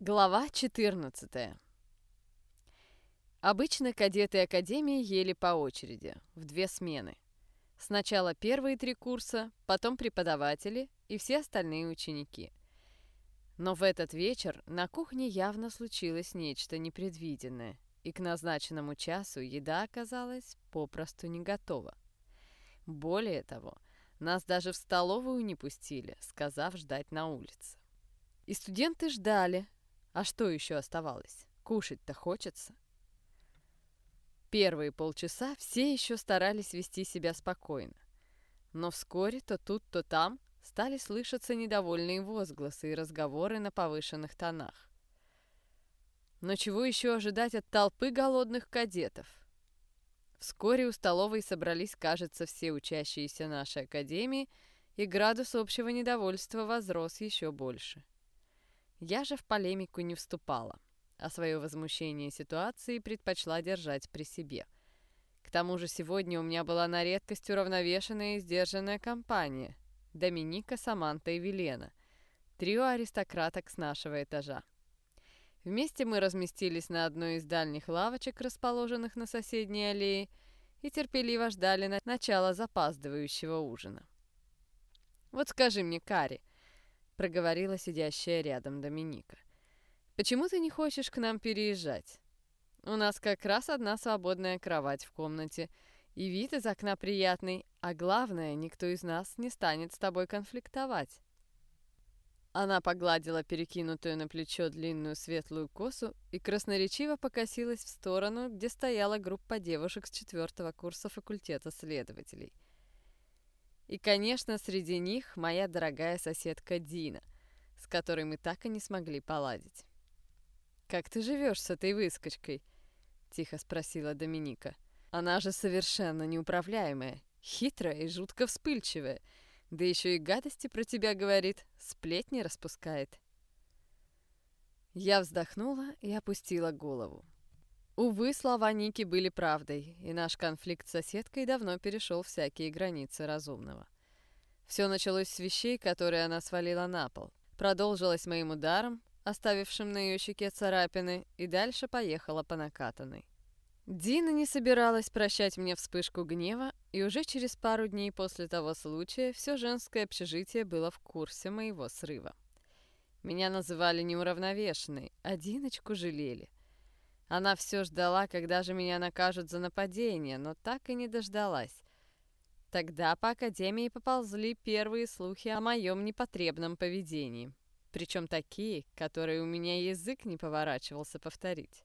Глава 14 Обычно кадеты Академии ели по очереди, в две смены. Сначала первые три курса, потом преподаватели и все остальные ученики. Но в этот вечер на кухне явно случилось нечто непредвиденное, и к назначенному часу еда оказалась попросту не готова. Более того, нас даже в столовую не пустили, сказав ждать на улице. И студенты ждали, а что еще оставалось? Кушать-то хочется. Первые полчаса все еще старались вести себя спокойно. Но вскоре то тут, то там стали слышаться недовольные возгласы и разговоры на повышенных тонах. Но чего еще ожидать от толпы голодных кадетов? Вскоре у столовой собрались, кажется, все учащиеся нашей академии, и градус общего недовольства возрос еще больше. Я же в полемику не вступала, а свое возмущение ситуации предпочла держать при себе. К тому же сегодня у меня была на редкость уравновешенная и сдержанная компания. Доминика, Саманта и Велена. Трио аристократок с нашего этажа. Вместе мы разместились на одной из дальних лавочек, расположенных на соседней аллее, и терпеливо ждали на начала запаздывающего ужина. «Вот скажи мне, Кари, проговорила сидящая рядом Доминика. «Почему ты не хочешь к нам переезжать? У нас как раз одна свободная кровать в комнате, и вид из окна приятный, а главное, никто из нас не станет с тобой конфликтовать». Она погладила перекинутую на плечо длинную светлую косу и красноречиво покосилась в сторону, где стояла группа девушек с четвертого курса факультета следователей – и, конечно, среди них моя дорогая соседка Дина, с которой мы так и не смогли поладить. «Как ты живешь с этой выскочкой?» — тихо спросила Доминика. «Она же совершенно неуправляемая, хитрая и жутко вспыльчивая, да еще и гадости про тебя говорит, сплетни распускает». Я вздохнула и опустила голову. Увы, слова Ники были правдой, и наш конфликт с соседкой давно перешел всякие границы разумного. Все началось с вещей, которые она свалила на пол. Продолжилось моим ударом, оставившим на ее щеке царапины, и дальше поехала по накатанной. Дина не собиралась прощать мне вспышку гнева, и уже через пару дней после того случая все женское общежитие было в курсе моего срыва. Меня называли неуравновешенной, а Диночку жалели. Она все ждала, когда же меня накажут за нападение, но так и не дождалась. Тогда по Академии поползли первые слухи о моем непотребном поведении. Причем такие, которые у меня язык не поворачивался повторить.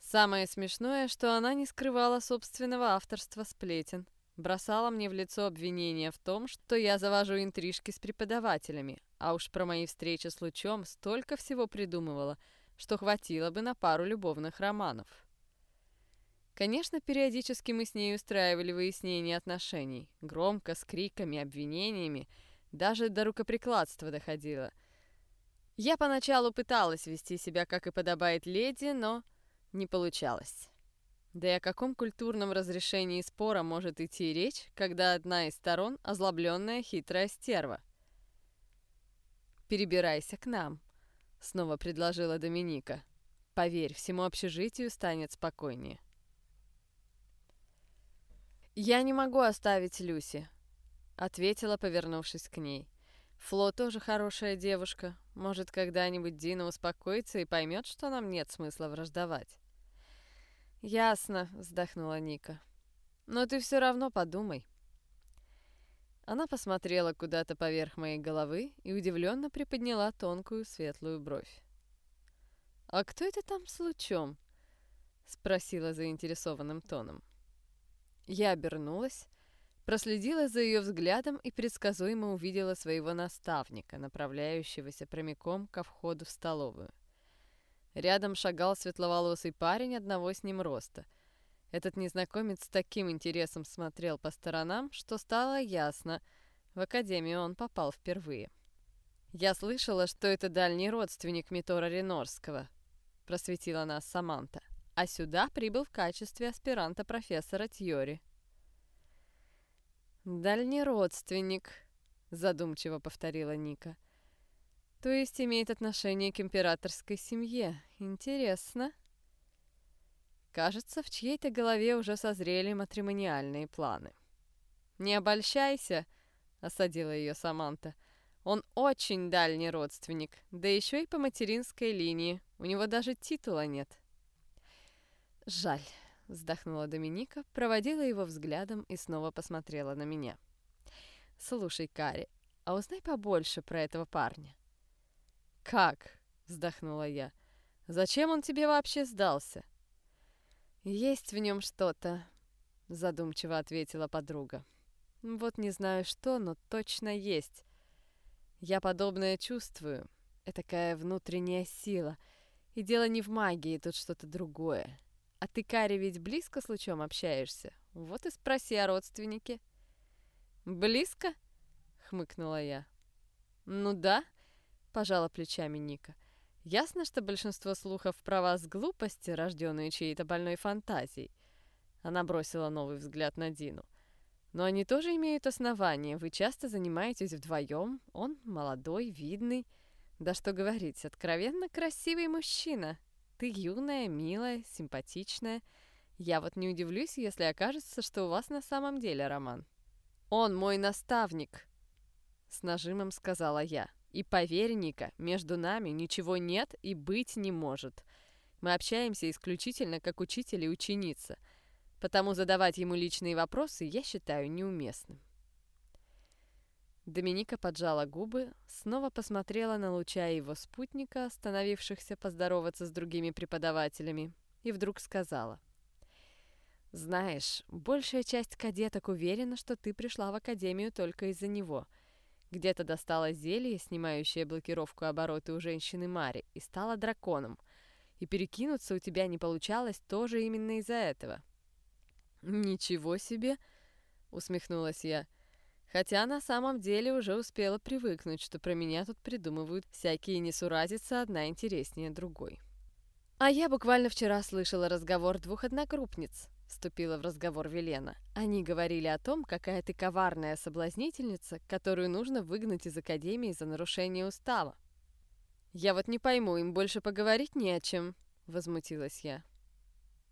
Самое смешное, что она не скрывала собственного авторства сплетен. Бросала мне в лицо обвинения в том, что я завожу интрижки с преподавателями, а уж про мои встречи с Лучом столько всего придумывала — что хватило бы на пару любовных романов. Конечно, периодически мы с ней устраивали выяснение отношений. Громко, с криками, обвинениями. Даже до рукоприкладства доходило. Я поначалу пыталась вести себя, как и подобает леди, но не получалось. Да и о каком культурном разрешении спора может идти речь, когда одна из сторон – озлобленная хитрая стерва? «Перебирайся к нам», — снова предложила Доминика. «Поверь, всему общежитию станет спокойнее». «Я не могу оставить Люси», — ответила, повернувшись к ней. «Фло тоже хорошая девушка. Может, когда-нибудь Дина успокоится и поймет, что нам нет смысла враждовать». «Ясно», — вздохнула Ника. «Но ты все равно подумай». Она посмотрела куда-то поверх моей головы и удивленно приподняла тонкую светлую бровь. «А кто это там с лучом?» — спросила заинтересованным тоном. Я обернулась, проследила за ее взглядом и предсказуемо увидела своего наставника, направляющегося прямиком ко входу в столовую. Рядом шагал светловолосый парень одного с ним роста — этот незнакомец с таким интересом смотрел по сторонам, что стало ясно, в академию он попал впервые. «Я слышала, что это дальний родственник Митора Ренорского», — просветила нас Саманта, «а сюда прибыл в качестве аспиранта профессора Тьори». «Дальний родственник», — задумчиво повторила Ника. То есть имеет отношение к императорской семье. Интересно. Кажется, в чьей-то голове уже созрели матримониальные планы. «Не обольщайся», — осадила ее Саманта. «Он очень дальний родственник, да еще и по материнской линии. У него даже титула нет». «Жаль», — вздохнула Доминика, проводила его взглядом и снова посмотрела на меня. «Слушай, Кари, а узнай побольше про этого парня». «Как?» — вздохнула я. «Зачем он тебе вообще сдался?» «Есть в нем что-то», — задумчиво ответила подруга. «Вот не знаю что, но точно есть. Я подобное чувствую. Это такая внутренняя сила. И дело не в магии, тут что-то другое. А ты, Кари, ведь близко с Лучом общаешься? Вот и спроси о родственнике». «Близко?» — хмыкнула я. «Ну да», — пожала плечами Ника. — Ясно, что большинство слухов про вас глупости, рожденные чьей-то больной фантазией. Она бросила новый взгляд на Дину. Но они тоже имеют основания. Вы часто занимаетесь вдвоем. Он молодой, видный. Да что говорить, откровенно красивый мужчина. Ты юная, милая, симпатичная. Я вот не удивлюсь, если окажется, что у вас на самом деле роман. Он мой наставник, с нажимом сказала я. И поверь, между нами ничего нет и быть не может. Мы общаемся исключительно как учитель и ученица, потому задавать ему личные вопросы я считаю неуместным. Доминика поджала губы, снова посмотрела на Луча его спутника, остановившихся поздороваться с другими преподавателями, и вдруг сказала. «Знаешь, большая часть кадеток уверена, что ты пришла в академию только из-за него — где-то достала зелье, снимающее блокировку обороты у женщины Мари, и стала драконом. И перекинуться у тебя не получалось тоже именно из-за этого. «Ничего себе!» — усмехнулась я. Хотя на самом деле уже успела привыкнуть, что про меня тут придумывают всякие несуразицы, одна интереснее другой. А я буквально вчера слышала разговор двух одногруппниц, вступила в разговор Велена. Они говорили о том, какая ты коварная соблазнительница, которую нужно выгнать из академии за нарушение устава. «Я вот не пойму, им больше поговорить не о чем», — возмутилась я.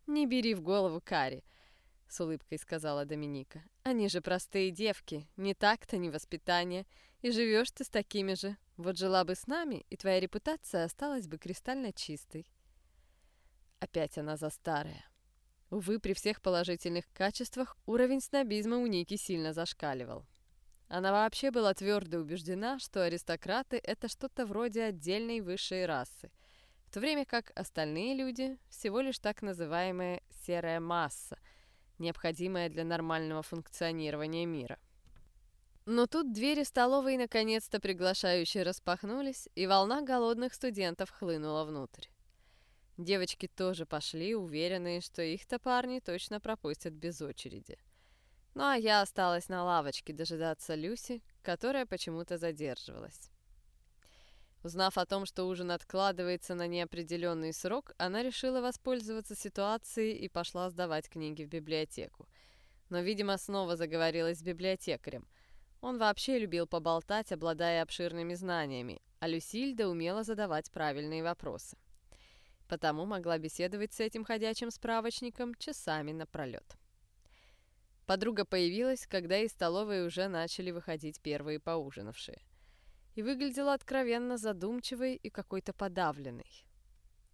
«Не бери в голову Кари», — с улыбкой сказала Доминика. «Они же простые девки, ни так-то, ни воспитания, и живешь ты с такими же. Вот жила бы с нами, и твоя репутация осталась бы кристально чистой». Опять она за старое. Увы, при всех положительных качествах уровень снобизма у Ники сильно зашкаливал. Она вообще была твердо убеждена, что аристократы — это что-то вроде отдельной высшей расы, в то время как остальные люди — всего лишь так называемая «серая масса», необходимая для нормального функционирования мира. Но тут двери столовой наконец-то приглашающие распахнулись, и волна голодных студентов хлынула внутрь. Девочки тоже пошли, уверенные, что их-то парни точно пропустят без очереди. Ну а я осталась на лавочке дожидаться Люси, которая почему-то задерживалась. Узнав о том, что ужин откладывается на неопределенный срок, она решила воспользоваться ситуацией и пошла сдавать книги в библиотеку. Но, видимо, снова заговорила с библиотекарем. Он вообще любил поболтать, обладая обширными знаниями, а Люсильда умела задавать правильные вопросы потому могла беседовать с этим ходячим справочником часами напролет. Подруга появилась, когда из столовой уже начали выходить первые поужинавшие. И выглядела откровенно задумчивой и какой-то подавленной.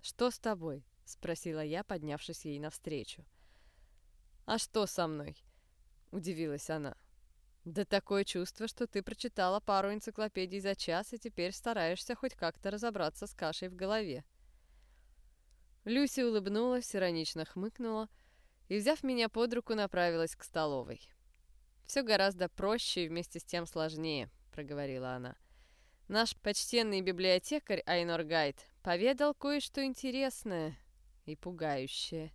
«Что с тобой?» — спросила я, поднявшись ей навстречу. «А что со мной?» — удивилась она. «Да такое чувство, что ты прочитала пару энциклопедий за час и теперь стараешься хоть как-то разобраться с кашей в голове». Люси улыбнулась, иронично хмыкнула и, взяв меня под руку, направилась к столовой. «Все гораздо проще и вместе с тем сложнее», — проговорила она. «Наш почтенный библиотекарь Айнор Гайд поведал кое-что интересное и пугающее.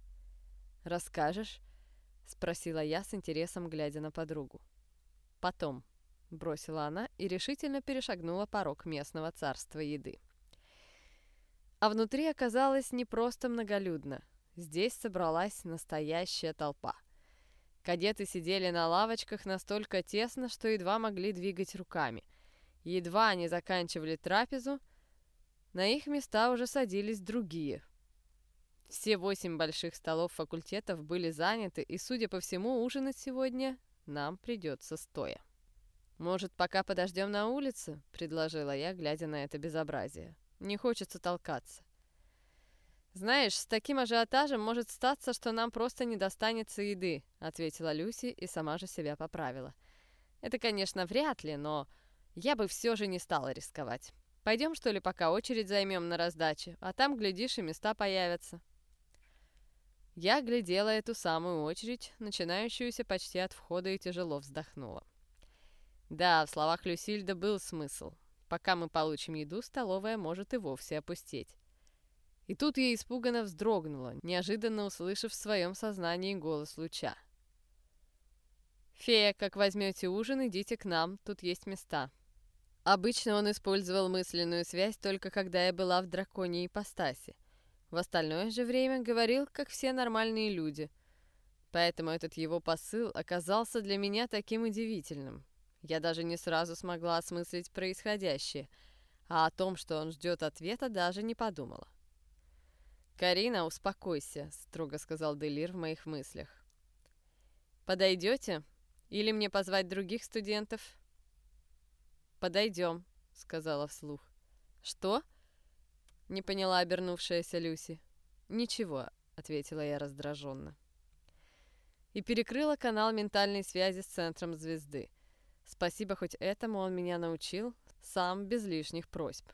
Расскажешь?» — спросила я с интересом, глядя на подругу. «Потом», — бросила она и решительно перешагнула порог местного царства еды. А внутри оказалось не просто многолюдно. Здесь собралась настоящая толпа. Кадеты сидели на лавочках настолько тесно, что едва могли двигать руками. Едва они заканчивали трапезу, на их места уже садились другие. Все восемь больших столов факультетов были заняты, и, судя по всему, ужинать сегодня нам придется стоя. «Может, пока подождем на улице?» — предложила я, глядя на это безобразие. «Не хочется толкаться». «Знаешь, с таким ажиотажем может статься, что нам просто не достанется еды», — ответила Люси и сама же себя поправила. «Это, конечно, вряд ли, но я бы все же не стала рисковать. Пойдем, что ли, пока очередь займем на раздаче, а там, глядишь, и места появятся». Я глядела эту самую очередь, начинающуюся почти от входа, и тяжело вздохнула. Да, в словах Люсильда был смысл. Пока мы получим еду, столовая может и вовсе опустеть. И тут я испуганно вздрогнула, неожиданно услышав в своем сознании голос луча. «Фея, как возьмете ужин, идите к нам, тут есть места». Обычно он использовал мысленную связь только когда я была в драконьей ипостаси. В остальное же время говорил, как все нормальные люди. Поэтому этот его посыл оказался для меня таким удивительным. Я даже не сразу смогла осмыслить происходящее, а о том, что он ждет ответа, даже не подумала. «Карина, успокойся», — строго сказал Делир в моих мыслях. «Подойдете? Или мне позвать других студентов?» «Подойдем», — сказала вслух. «Что?» — не поняла обернувшаяся Люси. «Ничего», — ответила я раздраженно. И перекрыла канал ментальной связи с центром звезды. Спасибо, хоть этому он меня научил, сам без лишних просьб.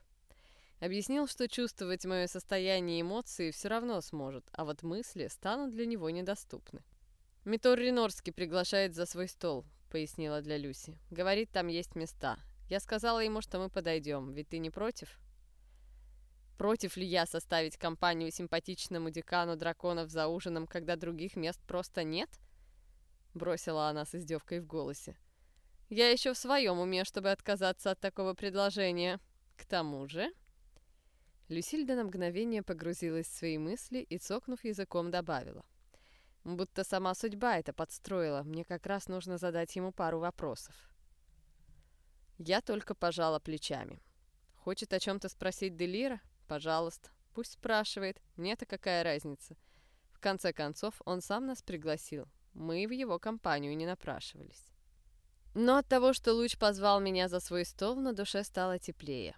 Объяснил, что чувствовать мое состояние и эмоции все равно сможет, а вот мысли станут для него недоступны. «Митор Ринорский приглашает за свой стол», — пояснила для Люси. «Говорит, там есть места. Я сказала ему, что мы подойдем, ведь ты не против?» Против ли я составить компанию симпатичному декану драконов за ужином, когда других мест просто нет? Бросила она с издевкой в голосе. Я еще в своем уме, чтобы отказаться от такого предложения. К тому же... Люсильда на мгновение погрузилась в свои мысли и, цокнув языком, добавила. Будто сама судьба это подстроила, мне как раз нужно задать ему пару вопросов. Я только пожала плечами. Хочет о чем-то спросить Делира? Пожалуйста, пусть спрашивает, мне-то какая разница. В конце концов, он сам нас пригласил, мы в его компанию не напрашивались. Но от того, что Луч позвал меня за свой стол, на душе стало теплее.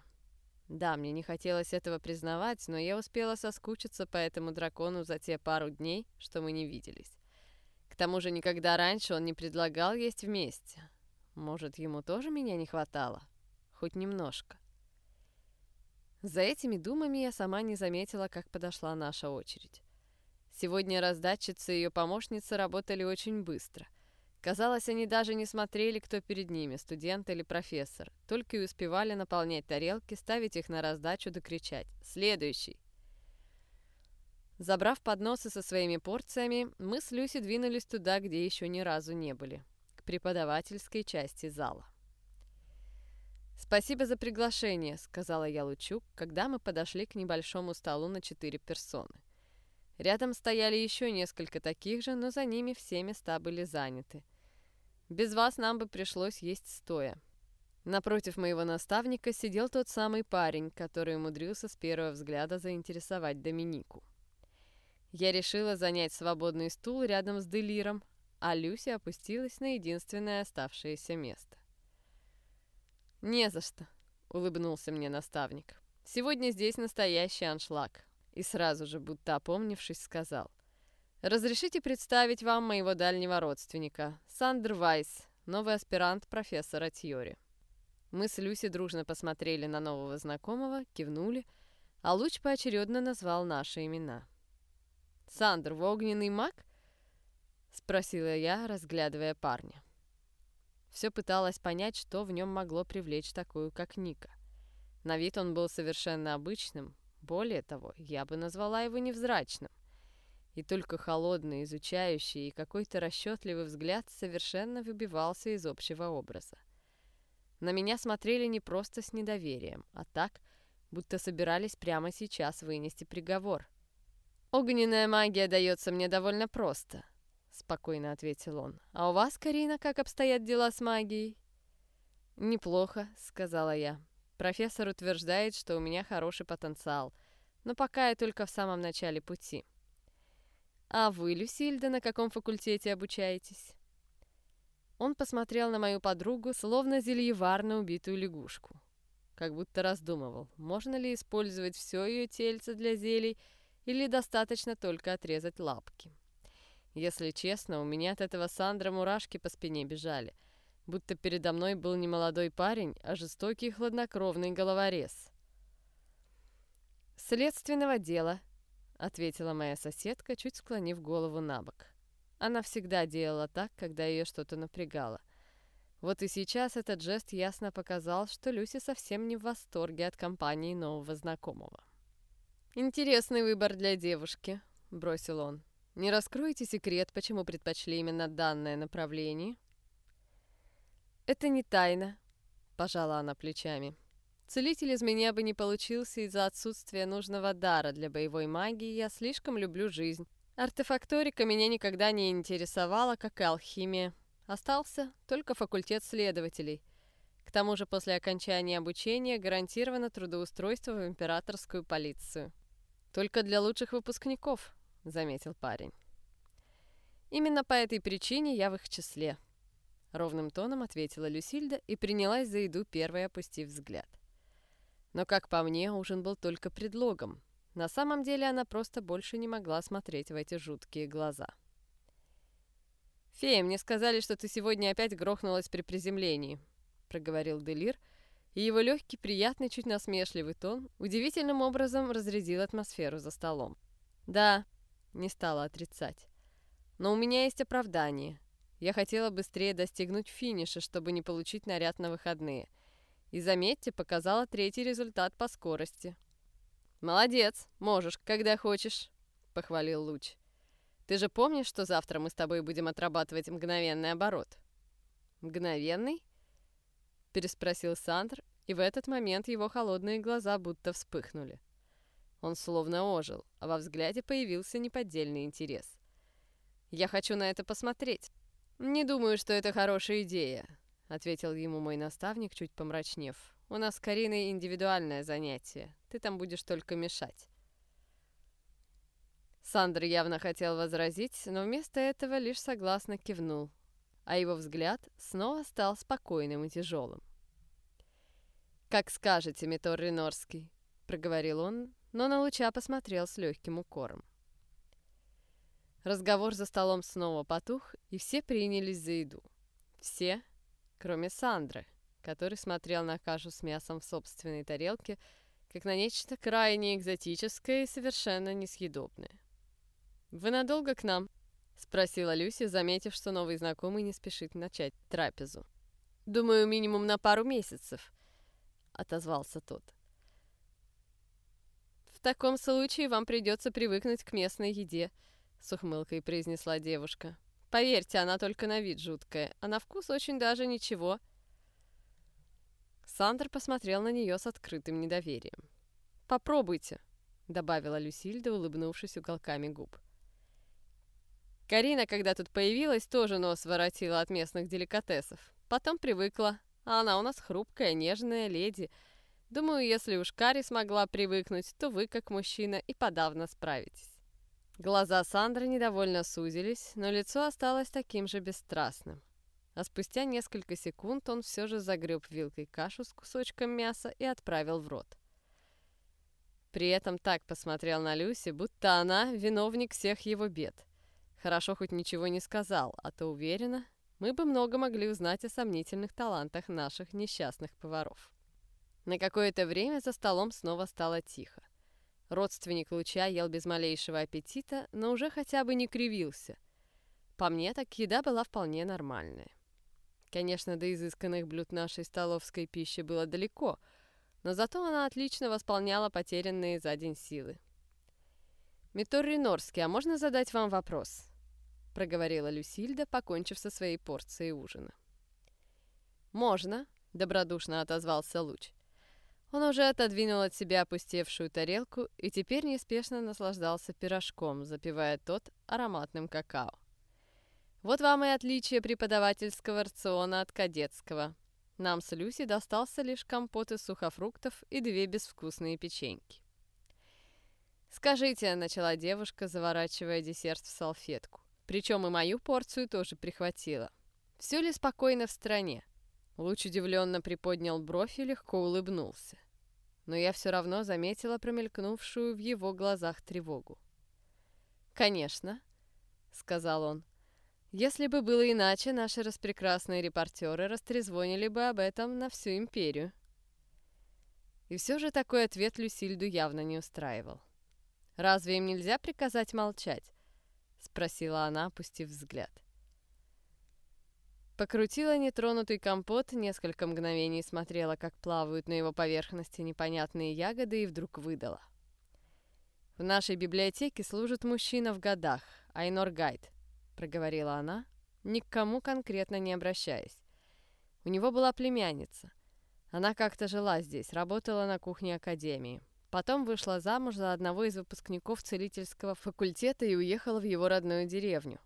Да, мне не хотелось этого признавать, но я успела соскучиться по этому дракону за те пару дней, что мы не виделись. К тому же никогда раньше он не предлагал есть вместе. Может, ему тоже меня не хватало? Хоть немножко. За этими думами я сама не заметила, как подошла наша очередь. Сегодня раздатчица и ее помощница работали очень быстро. Казалось, они даже не смотрели, кто перед ними, студент или профессор, только и успевали наполнять тарелки, ставить их на раздачу да кричать «Следующий!». Забрав подносы со своими порциями, мы с Люси двинулись туда, где еще ни разу не были, к преподавательской части зала. «Спасибо за приглашение», — сказала я Лучу, когда мы подошли к небольшому столу на четыре персоны. Рядом стояли еще несколько таких же, но за ними все места были заняты — без вас нам бы пришлось есть стоя. Напротив моего наставника сидел тот самый парень, который умудрился с первого взгляда заинтересовать Доминику. Я решила занять свободный стул рядом с Делиром, а Люси опустилась на единственное оставшееся место. «Не за что», — улыбнулся мне наставник. «Сегодня здесь настоящий аншлаг». И сразу же, будто опомнившись, сказал. Разрешите представить вам моего дальнего родственника, Сандер Вайс, новый аспирант профессора Тьори. Мы с Люси дружно посмотрели на нового знакомого, кивнули, а Луч поочередно назвал наши имена. «Сандер, вы огненный маг?» — спросила я, разглядывая парня. Все пыталась понять, что в нем могло привлечь такую, как Ника. На вид он был совершенно обычным, более того, я бы назвала его невзрачным — и только холодный, изучающий и какой-то расчетливый взгляд совершенно выбивался из общего образа. На меня смотрели не просто с недоверием, а так, будто собирались прямо сейчас вынести приговор. «Огненная магия дается мне довольно просто», — спокойно ответил он. «А у вас, Карина, как обстоят дела с магией?» «Неплохо», — сказала я. Профессор утверждает, что у меня хороший потенциал, но пока я только в самом начале пути. А вы, Люсильда, на каком факультете обучаетесь? Он посмотрел на мою подругу, словно зельевар на убитую лягушку. Как будто раздумывал, можно ли использовать все ее тельце для зелий, или достаточно только отрезать лапки. Если честно, у меня от этого Сандра мурашки по спине бежали — будто передо мной был не молодой парень, а жестокий хладнокровный головорез. «Следственного дела», — ответила моя соседка, чуть склонив голову на бок. Она всегда делала так, когда ее что-то напрягало. Вот и сейчас этот жест ясно показал, что Люси совсем не в восторге от компании нового знакомого. «Интересный выбор для девушки», — бросил он. «Не раскройте секрет, почему предпочли именно данное направление?» «Это не тайна», — пожала она плечами. «Целитель из меня бы не получился из-за отсутствия нужного дара для боевой магии, я слишком люблю жизнь. Артефакторика меня никогда не интересовала, как и алхимия. Остался только факультет следователей. К тому же после окончания обучения гарантировано трудоустройство в императорскую полицию. Только для лучших выпускников», — заметил парень. «Именно по этой причине я в их числе», Ровным тоном ответила Люсильда и принялась за еду, первой опустив взгляд. Но, как по мне, ужин был только предлогом. На самом деле она просто больше не могла смотреть в эти жуткие глаза. «Фея, мне сказали, что ты сегодня опять грохнулась при приземлении», — проговорил Делир, и его легкий, приятный, чуть насмешливый тон удивительным образом разрядил атмосферу за столом. «Да», — не стала отрицать, — «но у меня есть оправдание. Я хотела быстрее достигнуть финиша, чтобы не получить наряд на выходные. И, заметьте, показала третий результат по скорости. «Молодец, можешь, когда хочешь», — похвалил Луч. «Ты же помнишь, что завтра мы с тобой будем отрабатывать мгновенный оборот?» «Мгновенный?» — переспросил Сандр, и в этот момент его холодные глаза будто вспыхнули. Он словно ожил, а во взгляде появился неподдельный интерес. «Я хочу на это посмотреть». «Не думаю, что это хорошая идея», — ответил ему мой наставник, чуть помрачнев. «У нас с Кариной индивидуальное занятие. Ты там будешь только мешать». Сандр явно хотел возразить, но вместо этого лишь согласно кивнул, а его взгляд снова стал спокойным и тяжелым. «Как скажете, Митор Ринорский», — проговорил он, но на луча посмотрел с легким укором. Разговор за столом снова потух, и все принялись за еду. Все, кроме Сандры, который смотрел на кашу с мясом в собственной тарелке, как на нечто крайне экзотическое и совершенно несъедобное. «Вы надолго к нам?» — спросила Люси, заметив, что новый знакомый не спешит начать трапезу. «Думаю, минимум на пару месяцев», — отозвался тот. «В таком случае вам придется привыкнуть к местной еде», — с ухмылкой произнесла девушка. «Поверьте, она только на вид жуткая, а на вкус очень даже ничего». Сандер посмотрел на нее с открытым недоверием. «Попробуйте», — добавила Люсильда, улыбнувшись уголками губ. Карина, когда тут появилась, тоже нос воротила от местных деликатесов. Потом привыкла, а она у нас хрупкая, нежная леди. Думаю, если уж Кари смогла привыкнуть, то вы, как мужчина, и подавно справитесь. Глаза Сандры недовольно сузились, но лицо осталось таким же бесстрастным. А спустя несколько секунд он все же загреб вилкой кашу с кусочком мяса и отправил в рот. При этом так посмотрел на Люси, будто она виновник всех его бед. Хорошо хоть ничего не сказал, а то уверена, мы бы много могли узнать о сомнительных талантах наших несчастных поваров. На какое-то время за столом снова стало тихо. Родственник Луча ел без малейшего аппетита, но уже хотя бы не кривился. По мне, так еда была вполне нормальная. Конечно, до изысканных блюд нашей столовской пищи было далеко, но зато она отлично восполняла потерянные за день силы. «Митор Ринорский, а можно задать вам вопрос?» — проговорила Люсильда, покончив со своей порцией ужина. «Можно», — добродушно отозвался Луч. Он уже отодвинул от себя опустевшую тарелку и теперь неспешно наслаждался пирожком, запивая тот ароматным какао. Вот вам и отличие преподавательского рациона от кадетского. Нам с Люси достался лишь компот из сухофруктов и две безвкусные печеньки. «Скажите», — начала девушка, заворачивая десерт в салфетку. Причем и мою порцию тоже прихватила. «Все ли спокойно в стране?» Луч удивленно приподнял бровь и легко улыбнулся. Но я все равно заметила промелькнувшую в его глазах тревогу. «Конечно», — сказал он. «Если бы было иначе, наши распрекрасные репортеры растрезвонили бы об этом на всю империю». И все же такой ответ Люсильду явно не устраивал. «Разве им нельзя приказать молчать?» — спросила она, опустив взгляд. Покрутила нетронутый компот, несколько мгновений смотрела, как плавают на его поверхности непонятные ягоды, и вдруг выдала. «В нашей библиотеке служит мужчина в годах, Айнор Гайд», — проговорила она, ни к кому конкретно не обращаясь. У него была племянница. Она как-то жила здесь, работала на кухне Академии. Потом вышла замуж за одного из выпускников целительского факультета и уехала в его родную деревню.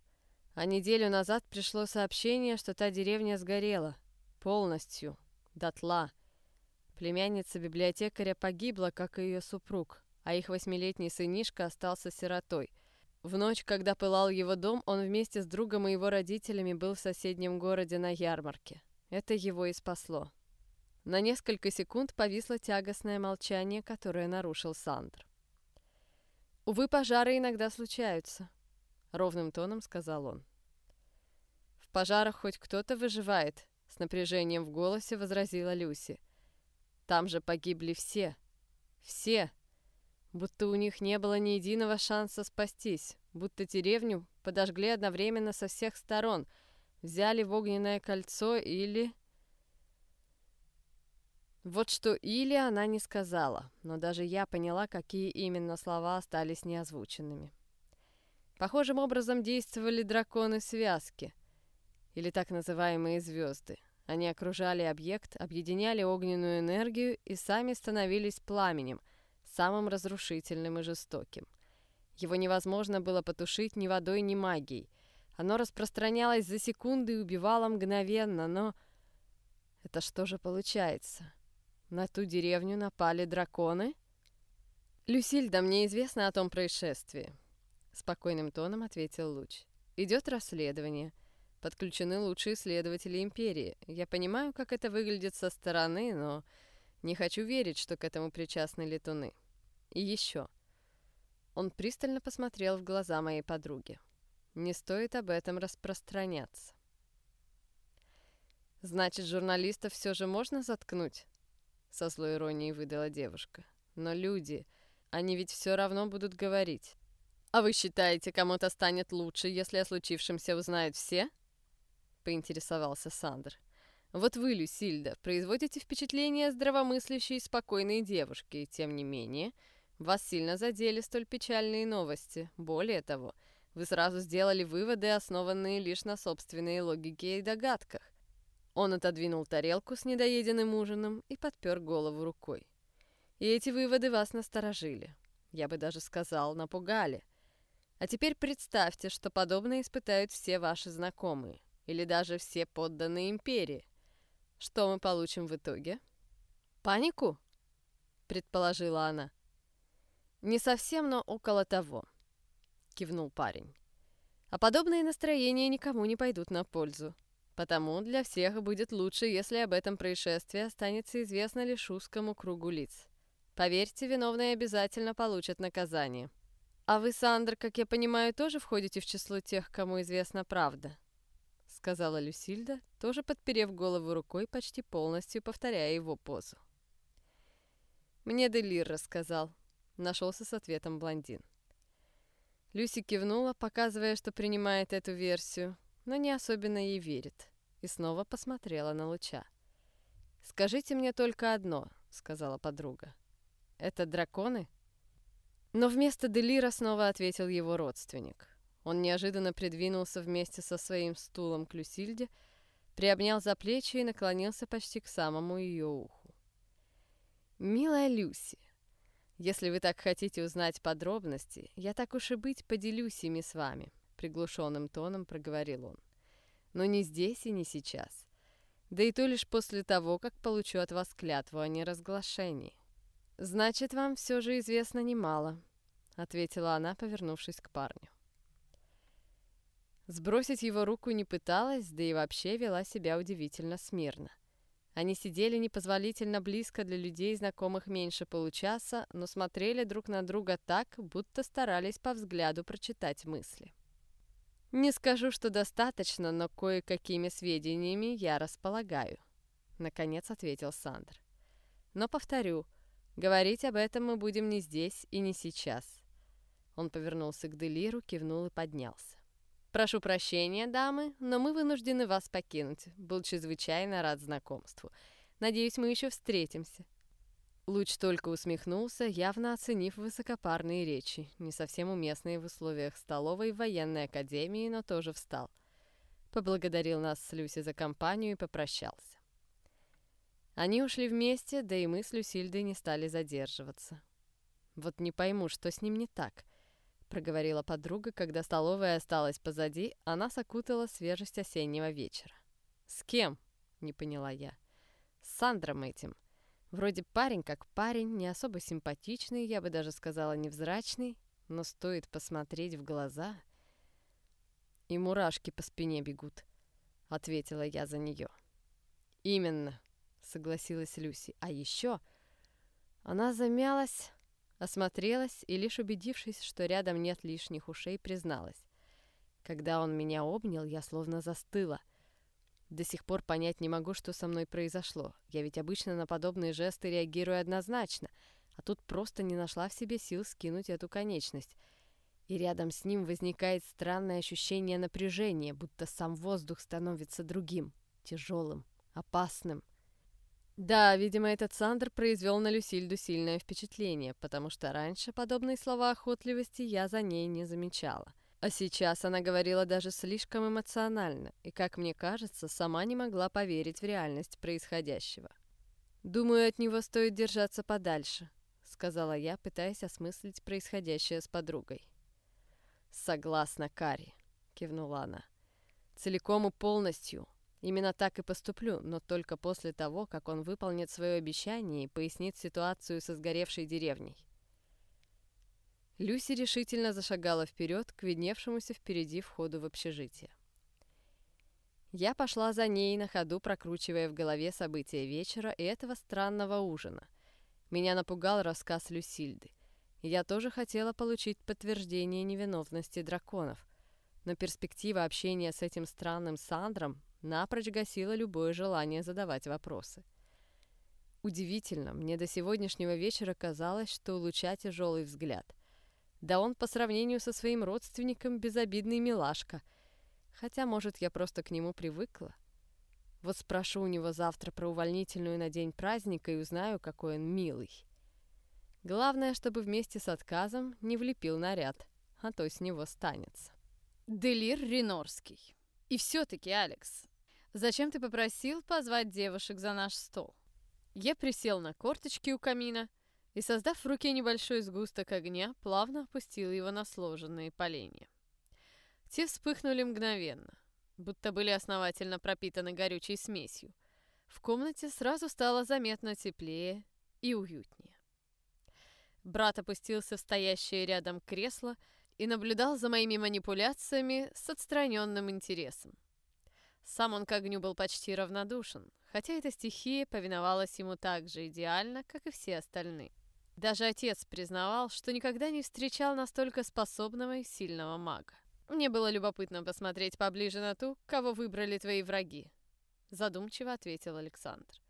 А неделю назад пришло сообщение, что та деревня сгорела. Полностью. Дотла. Племянница библиотекаря погибла, как и ее супруг, а их восьмилетний сынишка остался сиротой. В ночь, когда пылал его дом, он вместе с другом и его родителями был в соседнем городе на ярмарке. Это его и спасло. На несколько секунд повисло тягостное молчание, которое нарушил Сандр. «Увы, пожары иногда случаются», — ровным тоном сказал он. «В пожарах хоть кто-то выживает», — с напряжением в голосе возразила Люси. «Там же погибли все. Все. Будто у них не было ни единого шанса спастись, будто деревню подожгли одновременно со всех сторон, взяли в огненное кольцо или...» Вот что или она не сказала, но даже я поняла, какие именно слова остались неозвученными. Похожим образом действовали драконы-связки, или так называемые звезды. Они окружали объект, объединяли огненную энергию и сами становились пламенем, самым разрушительным и жестоким. Его невозможно было потушить ни водой, ни магией. Оно распространялось за секунды и убивало мгновенно, но... Это что же получается? На ту деревню напали драконы? Люсильда, мне известно о том происшествии. Спокойным тоном ответил Луч. Идет расследование. Подключены лучшие следователи Империи. Я понимаю, как это выглядит со стороны, но не хочу верить, что к этому причастны летуны. И еще. Он пристально посмотрел в глаза моей подруги. Не стоит об этом распространяться. Значит, журналистов все же можно заткнуть? со злой иронией выдала девушка. Но люди, они ведь все равно будут говорить. А вы считаете, кому-то станет лучше, если о случившемся узнают все? Поинтересовался Сандр. Вот вы, Люсильда, производите впечатление здравомыслящей и спокойной девушки, и тем не менее, вас сильно задели столь печальные новости. Более того, вы сразу сделали выводы, основанные лишь на собственной логике и догадках. Он отодвинул тарелку с недоеденным ужином и подпер голову рукой. И эти выводы вас насторожили. Я бы даже сказал, напугали. А теперь представьте, что подобное испытают все ваши знакомые, или даже все подданные империи. Что мы получим в итоге? Панику? Предположила она. Не совсем, но около того, кивнул парень. А подобные настроения никому не пойдут на пользу. Потому для всех будет лучше, если об этом происшествии останется известно лишь узкому кругу лиц. Поверьте, виновные обязательно получат наказание. А вы, Сандр, как я понимаю, тоже входите в число тех, кому известна правда? Сказала Люсильда, тоже подперев голову рукой, почти полностью повторяя его позу. Мне Делир рассказал. Нашелся с ответом блондин. Люси кивнула, показывая, что принимает эту версию, но не особенно ей верит и снова посмотрела на Луча. «Скажите мне только одно», — сказала подруга. «Это драконы?» Но вместо Делира снова ответил его родственник. Он неожиданно придвинулся вместе со своим стулом к Люсильде, приобнял за плечи и наклонился почти к самому ее уху. «Милая Люси, если вы так хотите узнать подробности, я так уж и быть поделюсь ими с вами», — приглушенным тоном проговорил он но не здесь и не сейчас. Да и то лишь после того, как получу от вас клятву о неразглашении. Значит, вам все же известно немало, ответила она, повернувшись к парню. Сбросить его руку не пыталась, да и вообще вела себя удивительно смирно. Они сидели непозволительно близко для людей, знакомых меньше получаса, но смотрели друг на друга так, будто старались по взгляду прочитать мысли. «Не скажу, что достаточно, но кое-какими сведениями я располагаю», — наконец ответил Сандр. «Но повторю, говорить об этом мы будем не здесь и не сейчас». Он повернулся к Делиру, кивнул и поднялся. «Прошу прощения, дамы, но мы вынуждены вас покинуть. Был чрезвычайно рад знакомству. Надеюсь, мы еще встретимся». Луч только усмехнулся, явно оценив высокопарные речи, не совсем уместные в условиях столовой военной академии, но тоже встал. Поблагодарил нас с Люси за компанию и попрощался. Они ушли вместе, да и мы с Люсильдой не стали задерживаться. Вот не пойму, что с ним не так проговорила подруга, когда столовая осталась позади, а нас окутала свежесть осеннего вечера. «С кем?» — не поняла я. «С Сандром этим. Вроде парень как парень, не особо симпатичный, я бы даже сказала невзрачный, но стоит посмотреть в глаза...» «И мурашки по спине бегут», — ответила я за нее. «Именно», — согласилась Люси. «А еще...» Она замялась, Осмотрелась и, лишь убедившись, что рядом нет лишних ушей, призналась. Когда он меня обнял, я словно застыла. До сих пор понять не могу, что со мной произошло. Я ведь обычно на подобные жесты реагирую однозначно, а тут просто не нашла в себе сил скинуть эту конечность. И рядом с ним возникает странное ощущение напряжения, будто сам воздух становится другим, тяжелым, опасным. Да, видимо, этот Сандер произвел на Люсильду сильное впечатление, потому что раньше подобные слова охотливости я за ней не замечала. А сейчас она говорила даже слишком эмоционально, и, как мне кажется, сама не могла поверить в реальность происходящего. «Думаю, от него стоит держаться подальше», — сказала я, пытаясь осмыслить происходящее с подругой. «Согласна, Кари», — кивнула она. «Целиком и полностью. Именно так и поступлю, но только после того, как он выполнит свое обещание и пояснит ситуацию со сгоревшей деревней. Люси решительно зашагала вперед к видневшемуся впереди входу в общежитие. Я пошла за ней на ходу, прокручивая в голове события вечера и этого странного ужина. Меня напугал рассказ Люсильды. Я тоже хотела получить подтверждение невиновности драконов, но перспектива общения с этим странным Сандром напрочь гасила любое желание задавать вопросы. Удивительно, мне до сегодняшнего вечера казалось, что у Луча тяжелый взгляд. Да он по сравнению со своим родственником безобидный милашка. Хотя, может, я просто к нему привыкла. Вот спрошу у него завтра про увольнительную на день праздника и узнаю, какой он милый. Главное, чтобы вместе с отказом не влепил наряд, а то с него станется. Делир Ринорский. И все-таки, Алекс, Зачем ты попросил позвать девушек за наш стол?» Я присел на корточки у камина и, создав в руке небольшой сгусток огня, плавно опустил его на сложенные поленья. Те вспыхнули мгновенно, будто были основательно пропитаны горючей смесью. В комнате сразу стало заметно теплее и уютнее. Брат опустился в стоящее рядом кресло и наблюдал за моими манипуляциями с отстраненным интересом. Сам он к огню был почти равнодушен, хотя эта стихия повиновалась ему так же идеально, как и все остальные. Даже отец признавал, что никогда не встречал настолько способного и сильного мага. «Мне было любопытно посмотреть поближе на ту, кого выбрали твои враги», — задумчиво ответил Александр.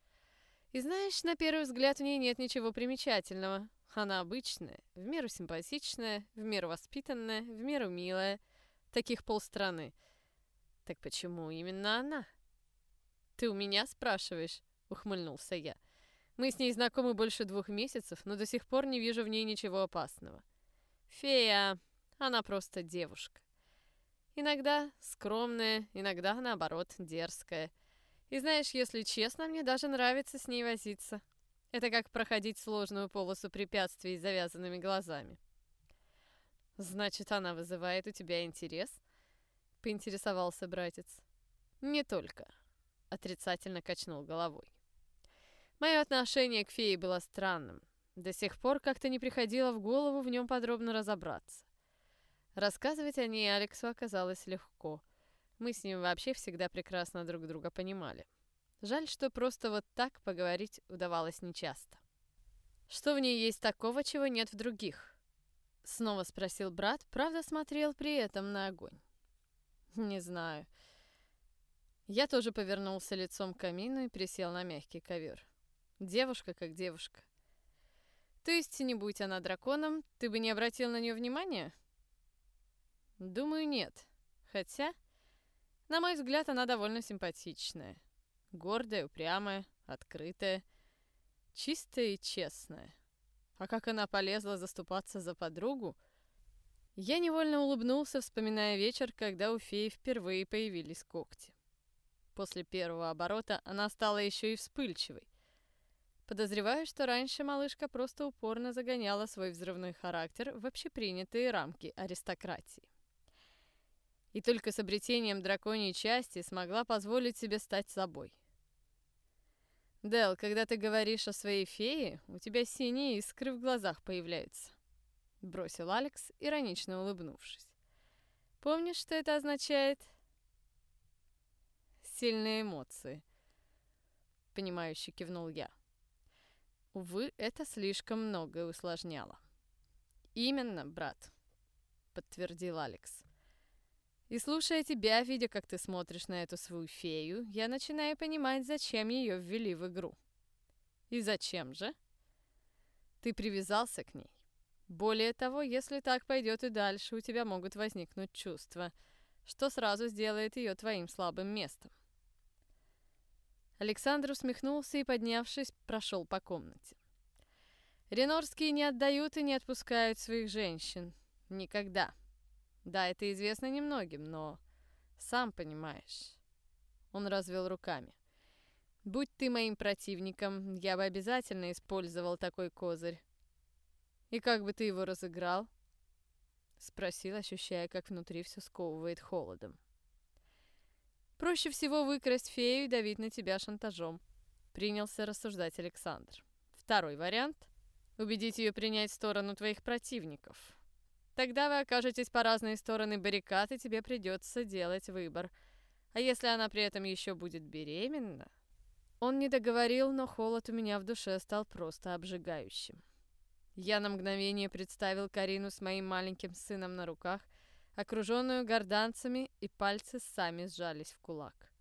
«И знаешь, на первый взгляд в ней нет ничего примечательного. Она обычная, в меру симпатичная, в меру воспитанная, в меру милая. Таких полстраны — «Так почему именно она?» «Ты у меня спрашиваешь?» — ухмыльнулся я. «Мы с ней знакомы больше двух месяцев, но до сих пор не вижу в ней ничего опасного. Фея, она просто девушка. Иногда скромная, иногда, наоборот, дерзкая. И знаешь, если честно, мне даже нравится с ней возиться. Это как проходить сложную полосу препятствий с завязанными глазами. Значит, она вызывает у тебя интерес?» — поинтересовался братец. «Не только. отрицательно качнул головой. Мое отношение к фее было странным. До сих пор как-то не приходило в голову в нем подробно разобраться. Рассказывать о ней Алексу оказалось легко. Мы с ним вообще всегда прекрасно друг друга понимали. Жаль, что просто вот так поговорить удавалось нечасто. «Что в ней есть такого, чего нет в других?» Снова спросил брат, правда смотрел при этом на огонь. «Не знаю». Я тоже повернулся лицом к камину и присел на мягкий ковер. Девушка как девушка. То есть, не будь она драконом, ты бы не обратил на нее внимания? Думаю, нет. Хотя, на мой взгляд, она довольно симпатичная. Гордая, упрямая, открытая, чистая и честная. А как она полезла заступаться за подругу, я невольно улыбнулся, вспоминая вечер, когда у феи впервые появились когти. После первого оборота она стала еще и вспыльчивой. Подозреваю, что раньше малышка просто упорно загоняла свой взрывной характер в общепринятые рамки аристократии. И только с обретением драконьей части смогла позволить себе стать собой. Дел, когда ты говоришь о своей фее, у тебя синие искры в глазах появляются. Бросил Алекс, иронично улыбнувшись. Помнишь, что это означает? Сильные эмоции. Понимающе кивнул я. Увы, это слишком многое усложняло. «Именно, брат», — подтвердил Алекс. «И слушая тебя, видя, как ты смотришь на эту свою фею, я начинаю понимать, зачем ее ввели в игру». «И зачем же?» «Ты привязался к ней. Более того, если так пойдет и дальше, у тебя могут возникнуть чувства, что сразу сделает ее твоим слабым местом. Александр усмехнулся и, поднявшись, прошел по комнате. Ренорские не отдают и не отпускают своих женщин. Никогда. Да, это известно немногим, но... Сам понимаешь. Он развел руками. Будь ты моим противником, я бы обязательно использовал такой козырь. И как бы ты его разыграл? Спросил, ощущая, как внутри все сковывает холодом. Проще всего выкрасть фею и давить на тебя шантажом. Принялся рассуждать Александр. Второй вариант — убедить ее принять сторону твоих противников. Тогда вы окажетесь по разные стороны баррикад, и тебе придется делать выбор. А если она при этом еще будет беременна? Он не договорил, но холод у меня в душе стал просто обжигающим. Я на мгновение представил Карину с моим маленьким сыном на руках — окруженную горданцами, и пальцы сами сжались в кулак.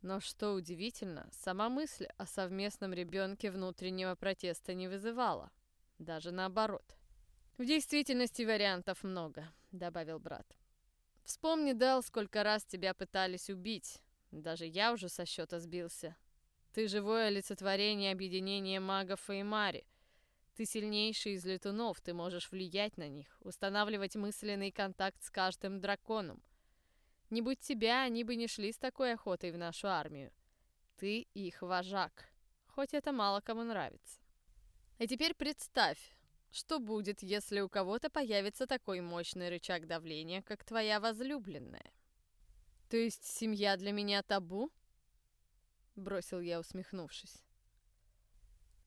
Но что удивительно, сама мысль о совместном ребенке внутреннего протеста не вызывала. Даже наоборот. «В действительности вариантов много», — добавил брат. «Вспомни, Дэл, сколько раз тебя пытались убить. Даже я уже со счета сбился. Ты живое олицетворение объединения магов и Мари. Ты сильнейший из летунов, ты можешь влиять на них, устанавливать мысленный контакт с каждым драконом. Не будь тебя, они бы не шли с такой охотой в нашу армию. Ты их вожак, хоть это мало кому нравится. А теперь представь, что будет, если у кого-то появится такой мощный рычаг давления, как твоя возлюбленная? То есть семья для меня табу? Бросил я, усмехнувшись.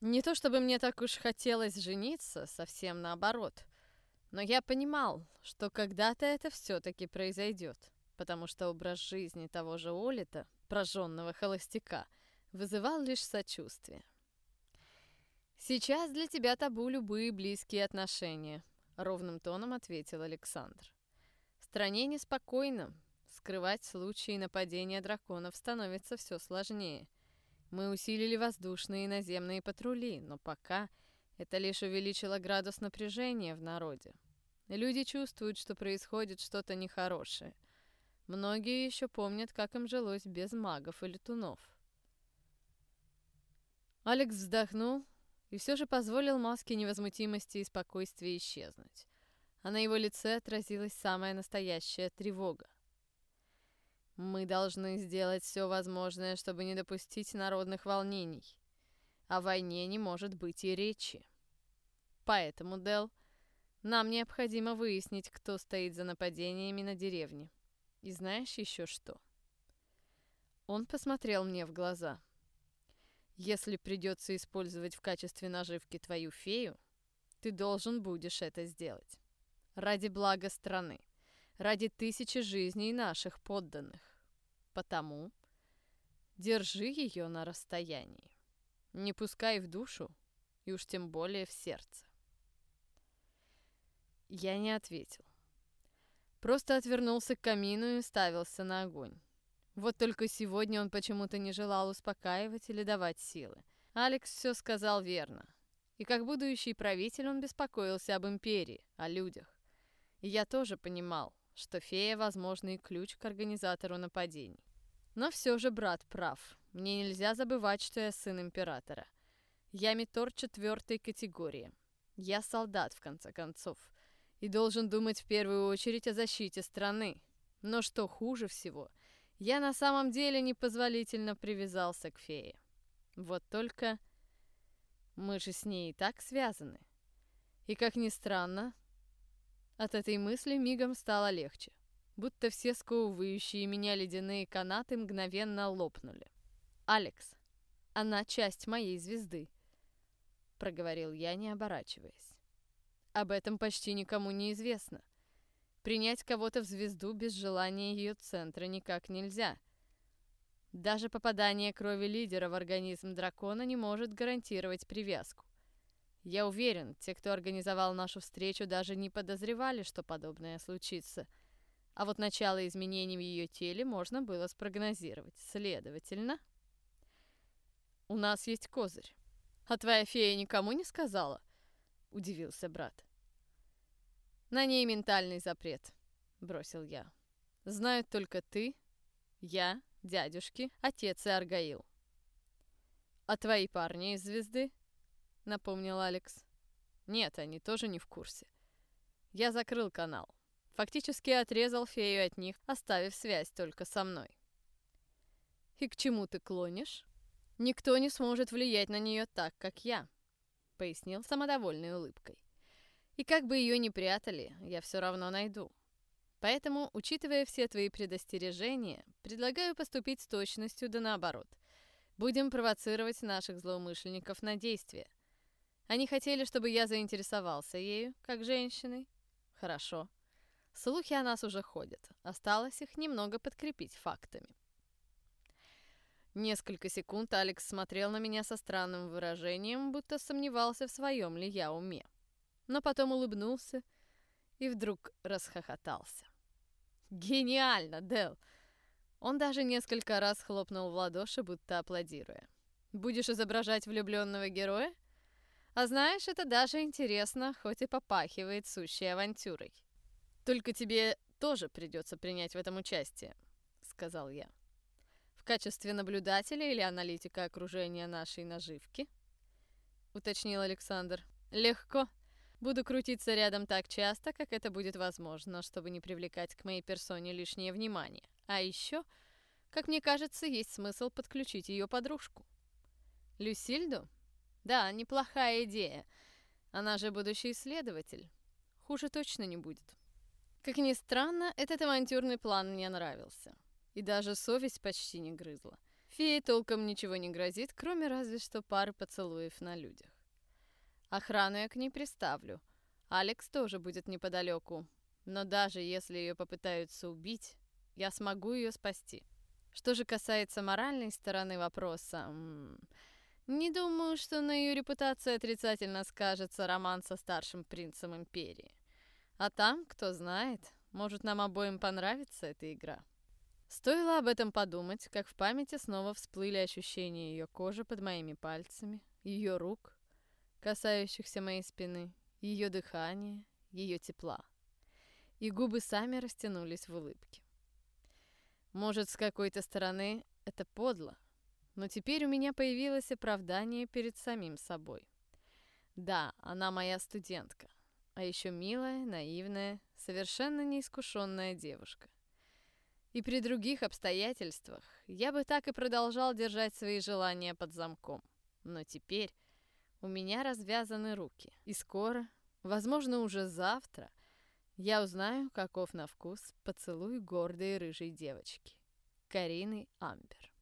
Не то чтобы мне так уж хотелось жениться, совсем наоборот. Но я понимал, что когда-то это все-таки произойдет, потому что образ жизни того же Олита, прожженного холостяка, вызывал лишь сочувствие. «Сейчас для тебя табу любые близкие отношения», — ровным тоном ответил Александр. «В стране неспокойно. Скрывать случаи нападения драконов становится все сложнее. Мы усилили воздушные и наземные патрули, но пока это лишь увеличило градус напряжения в народе. Люди чувствуют, что происходит что-то нехорошее. Многие еще помнят, как им жилось без магов и летунов. Алекс вздохнул и все же позволил маске невозмутимости и спокойствия исчезнуть. А на его лице отразилась самая настоящая тревога. Мы должны сделать все возможное, чтобы не допустить народных волнений. О войне не может быть и речи. Поэтому, Дел, нам необходимо выяснить, кто стоит за нападениями на деревни. И знаешь еще что? Он посмотрел мне в глаза. «Если придется использовать в качестве наживки твою фею, ты должен будешь это сделать. Ради блага страны, ради тысячи жизней наших подданных. Потому держи ее на расстоянии. Не пускай в душу, и уж тем более в сердце. Я не ответил. Просто отвернулся к камину и ставился на огонь. Вот только сегодня он почему-то не желал успокаивать или давать силы. Алекс все сказал верно. И как будущий правитель он беспокоился об империи, о людях. И я тоже понимал, что фея — возможный ключ к организатору нападений. Но все же брат прав. Мне нельзя забывать, что я сын императора. Я Митор четвертой категории. Я солдат, в конце концов. И должен думать в первую очередь о защите страны. Но что хуже всего, я на самом деле непозволительно привязался к фее. Вот только мы же с ней и так связаны. И, как ни странно, от этой мысли мигом стало легче будто все сковывающие меня ледяные канаты мгновенно лопнули. «Алекс, она часть моей звезды», — проговорил я, не оборачиваясь. «Об этом почти никому не известно. Принять кого-то в звезду без желания ее центра никак нельзя. Даже попадание крови лидера в организм дракона не может гарантировать привязку. Я уверен, те, кто организовал нашу встречу, даже не подозревали, что подобное случится — а вот начало изменений в ее теле можно было спрогнозировать. Следовательно, у нас есть козырь. А твоя фея никому не сказала? Удивился брат. На ней ментальный запрет, бросил я. Знают только ты, я, дядюшки, отец и Аргаил. А твои парни из звезды? Напомнил Алекс. Нет, они тоже не в курсе. Я закрыл канал. Фактически отрезал фею от них, оставив связь только со мной. «И к чему ты клонишь?» «Никто не сможет влиять на нее так, как я», — пояснил самодовольной улыбкой. «И как бы ее ни прятали, я все равно найду. Поэтому, учитывая все твои предостережения, предлагаю поступить с точностью да наоборот. Будем провоцировать наших злоумышленников на действие. Они хотели, чтобы я заинтересовался ею, как женщиной? Хорошо. Слухи о нас уже ходят. Осталось их немного подкрепить фактами. Несколько секунд Алекс смотрел на меня со странным выражением, будто сомневался, в своем ли я уме. Но потом улыбнулся и вдруг расхохотался. «Гениально, Дел! Он даже несколько раз хлопнул в ладоши, будто аплодируя. «Будешь изображать влюбленного героя? А знаешь, это даже интересно, хоть и попахивает сущей авантюрой». «Только тебе тоже придется принять в этом участие», — сказал я. «В качестве наблюдателя или аналитика окружения нашей наживки?» — уточнил Александр. «Легко. Буду крутиться рядом так часто, как это будет возможно, чтобы не привлекать к моей персоне лишнее внимание. А еще, как мне кажется, есть смысл подключить ее подружку». «Люсильду?» «Да, неплохая идея. Она же будущий исследователь. Хуже точно не будет». Как ни странно, этот авантюрный план мне нравился. И даже совесть почти не грызла. Фее толком ничего не грозит, кроме разве что пары поцелуев на людях. Охрану я к ней приставлю. Алекс тоже будет неподалеку. Но даже если ее попытаются убить, я смогу ее спасти. Что же касается моральной стороны вопроса, не думаю, что на ее репутации отрицательно скажется роман со старшим принцем Империи. А там, кто знает, может нам обоим понравится эта игра. Стоило об этом подумать, как в памяти снова всплыли ощущения ее кожи под моими пальцами, ее рук, касающихся моей спины, ее дыхания, ее тепла. И губы сами растянулись в улыбке. Может, с какой-то стороны это подло, но теперь у меня появилось оправдание перед самим собой. Да, она моя студентка, а еще милая, наивная, совершенно неискушенная девушка. И при других обстоятельствах я бы так и продолжал держать свои желания под замком. Но теперь у меня развязаны руки. И скоро, возможно, уже завтра, я узнаю, каков на вкус поцелуй гордой рыжей девочки. Карины Амбер.